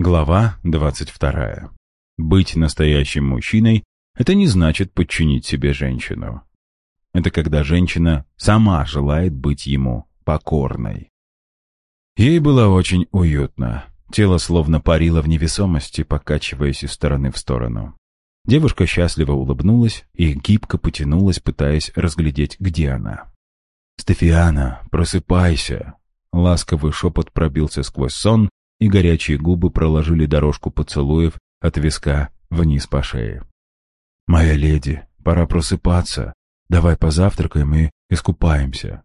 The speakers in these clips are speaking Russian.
Глава 22. Быть настоящим мужчиной – это не значит подчинить себе женщину. Это когда женщина сама желает быть ему покорной. Ей было очень уютно. Тело словно парило в невесомости, покачиваясь из стороны в сторону. Девушка счастливо улыбнулась и гибко потянулась, пытаясь разглядеть, где она. «Стефиана, просыпайся!» Ласковый шепот пробился сквозь сон, и горячие губы проложили дорожку поцелуев от виска вниз по шее. «Моя леди, пора просыпаться. Давай позавтракаем и искупаемся».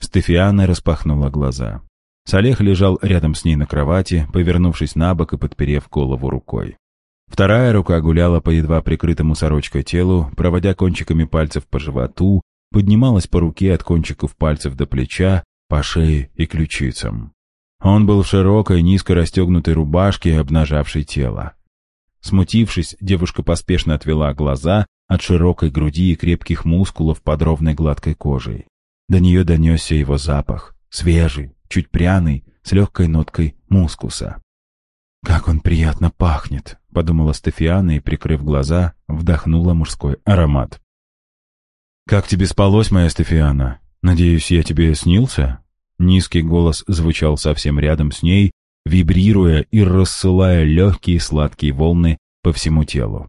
Стефиана распахнула глаза. Салех лежал рядом с ней на кровати, повернувшись на бок и подперев голову рукой. Вторая рука гуляла по едва прикрытому сорочкой телу, проводя кончиками пальцев по животу, поднималась по руке от кончиков пальцев до плеча, по шее и ключицам. Он был в широкой, низко расстегнутой рубашке, обнажавшей тело. Смутившись, девушка поспешно отвела глаза от широкой груди и крепких мускулов под ровной гладкой кожей. До нее донесся его запах, свежий, чуть пряный, с легкой ноткой мускуса. «Как он приятно пахнет!» — подумала Стефиана и, прикрыв глаза, вдохнула мужской аромат. «Как тебе спалось, моя Стефиана? Надеюсь, я тебе снился?» Низкий голос звучал совсем рядом с ней, вибрируя и рассылая легкие сладкие волны по всему телу.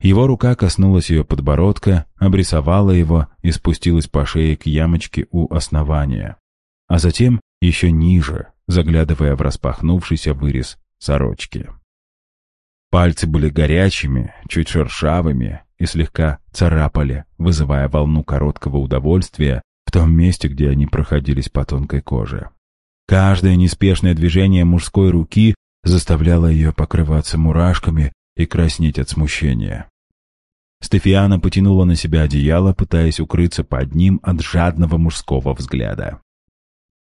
Его рука коснулась ее подбородка, обрисовала его и спустилась по шее к ямочке у основания, а затем еще ниже, заглядывая в распахнувшийся вырез сорочки. Пальцы были горячими, чуть шершавыми и слегка царапали, вызывая волну короткого удовольствия том месте, где они проходились по тонкой коже. Каждое неспешное движение мужской руки заставляло ее покрываться мурашками и краснеть от смущения. Стефиана потянула на себя одеяло, пытаясь укрыться под ним от жадного мужского взгляда.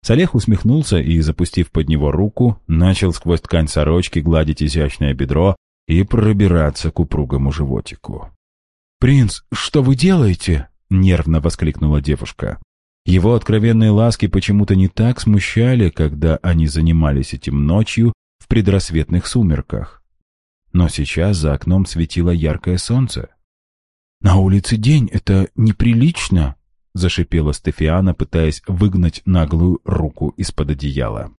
Салех усмехнулся и, запустив под него руку, начал сквозь ткань сорочки гладить изящное бедро и пробираться к упругому животику. «Принц, что вы делаете?» — нервно воскликнула девушка. Его откровенные ласки почему-то не так смущали, когда они занимались этим ночью в предрассветных сумерках. Но сейчас за окном светило яркое солнце. «На улице день, это неприлично!» — зашипела Стефиана, пытаясь выгнать наглую руку из-под одеяла.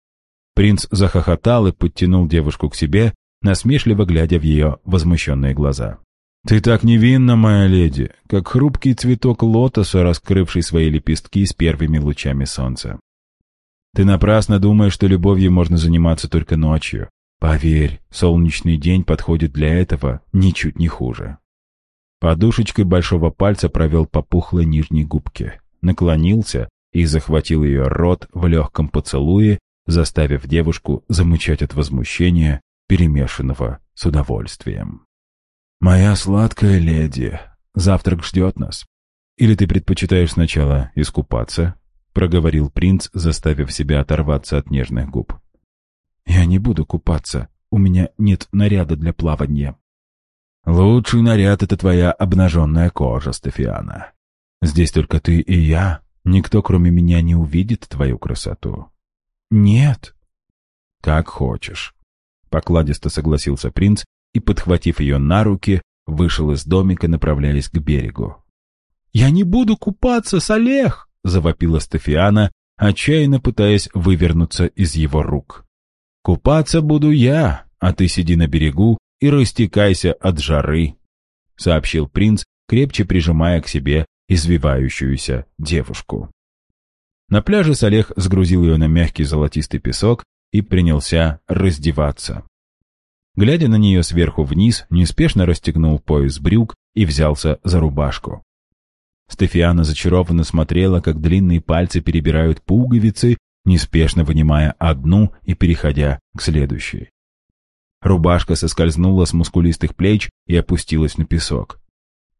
Принц захохотал и подтянул девушку к себе, насмешливо глядя в ее возмущенные глаза. «Ты так невинна, моя леди, как хрупкий цветок лотоса, раскрывший свои лепестки с первыми лучами солнца. Ты напрасно думаешь, что любовью можно заниматься только ночью. Поверь, солнечный день подходит для этого ничуть не хуже». Подушечкой большого пальца провел по пухлой нижней губке, наклонился и захватил ее рот в легком поцелуе, заставив девушку замычать от возмущения, перемешанного с удовольствием. «Моя сладкая леди, завтрак ждет нас. Или ты предпочитаешь сначала искупаться?» — проговорил принц, заставив себя оторваться от нежных губ. «Я не буду купаться. У меня нет наряда для плавания». «Лучший наряд — это твоя обнаженная кожа, Стефиана. Здесь только ты и я. Никто, кроме меня, не увидит твою красоту». «Нет». «Как хочешь». Покладисто согласился принц и, подхватив ее на руки, вышел из домика, направляясь к берегу. «Я не буду купаться, Салех!» — завопила Стефиана, отчаянно пытаясь вывернуться из его рук. «Купаться буду я, а ты сиди на берегу и растекайся от жары», — сообщил принц, крепче прижимая к себе извивающуюся девушку. На пляже Салех сгрузил ее на мягкий золотистый песок и принялся раздеваться. Глядя на нее сверху вниз, неспешно расстегнул пояс брюк и взялся за рубашку. Стефиана зачарованно смотрела, как длинные пальцы перебирают пуговицы, неспешно вынимая одну и переходя к следующей. Рубашка соскользнула с мускулистых плеч и опустилась на песок.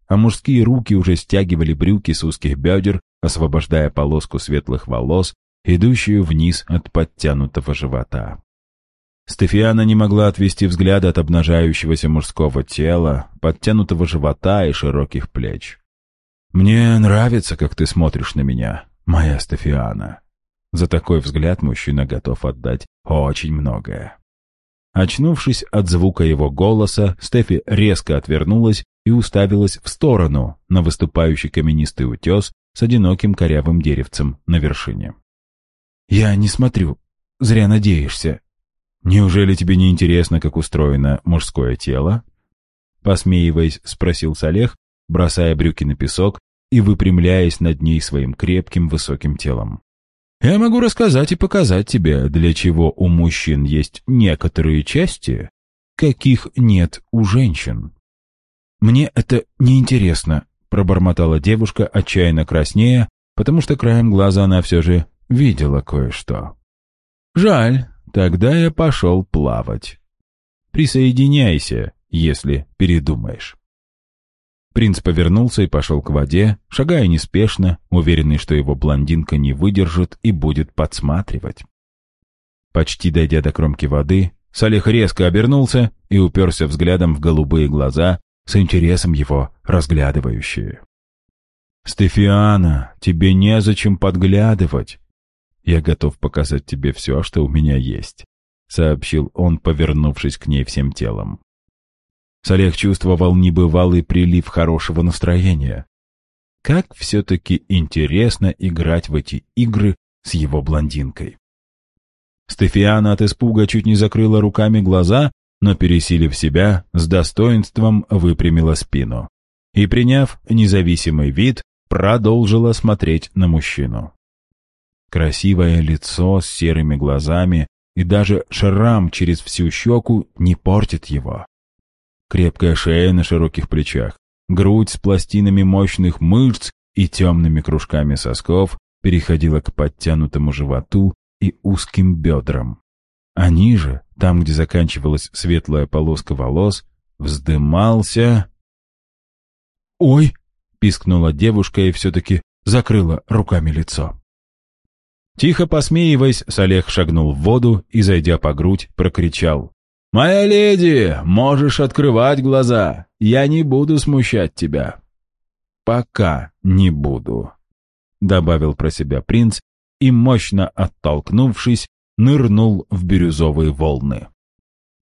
А мужские руки уже стягивали брюки с узких бедер, освобождая полоску светлых волос, идущую вниз от подтянутого живота. Стефиана не могла отвести взгляд от обнажающегося мужского тела, подтянутого живота и широких плеч. «Мне нравится, как ты смотришь на меня, моя Стефиана». За такой взгляд мужчина готов отдать очень многое. Очнувшись от звука его голоса, Стефи резко отвернулась и уставилась в сторону, на выступающий каменистый утес с одиноким корявым деревцем на вершине. «Я не смотрю. Зря надеешься. Неужели тебе не интересно, как устроено мужское тело?» Посмеиваясь, спросил Салех, бросая брюки на песок и выпрямляясь над ней своим крепким высоким телом. «Я могу рассказать и показать тебе, для чего у мужчин есть некоторые части, каких нет у женщин». «Мне это неинтересно», — пробормотала девушка, отчаянно краснея, потому что краем глаза она все же видела кое-что. «Жаль, тогда я пошел плавать. Присоединяйся, если передумаешь». Принц повернулся и пошел к воде, шагая неспешно, уверенный, что его блондинка не выдержит и будет подсматривать. Почти дойдя до кромки воды, Салих резко обернулся и уперся взглядом в голубые глаза, с интересом его разглядывающие. «Стефиана, тебе незачем подглядывать. Я готов показать тебе все, что у меня есть», — сообщил он, повернувшись к ней всем телом. Салех чувствовал небывалый прилив хорошего настроения. Как все-таки интересно играть в эти игры с его блондинкой. Стефиана от испуга чуть не закрыла руками глаза, но, пересилив себя, с достоинством выпрямила спину и, приняв независимый вид, продолжила смотреть на мужчину. Красивое лицо с серыми глазами и даже шрам через всю щеку не портит его. Крепкая шея на широких плечах, грудь с пластинами мощных мышц и темными кружками сосков переходила к подтянутому животу и узким бедрам. А ниже, там, где заканчивалась светлая полоска волос, вздымался... «Ой!» — пискнула девушка и все-таки закрыла руками лицо. Тихо посмеиваясь, Салех шагнул в воду и, зайдя по грудь, прокричал. «Моя леди, можешь открывать глаза. Я не буду смущать тебя». «Пока не буду», — добавил про себя принц и, мощно оттолкнувшись, нырнул в бирюзовые волны.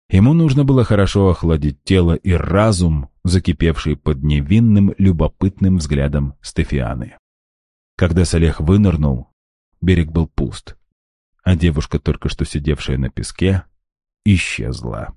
Ему нужно было хорошо охладить тело и разум, закипевший под невинным, любопытным взглядом Стефианы. Когда Салех вынырнул, берег был пуст, а девушка, только что сидевшая на песке, исчезла.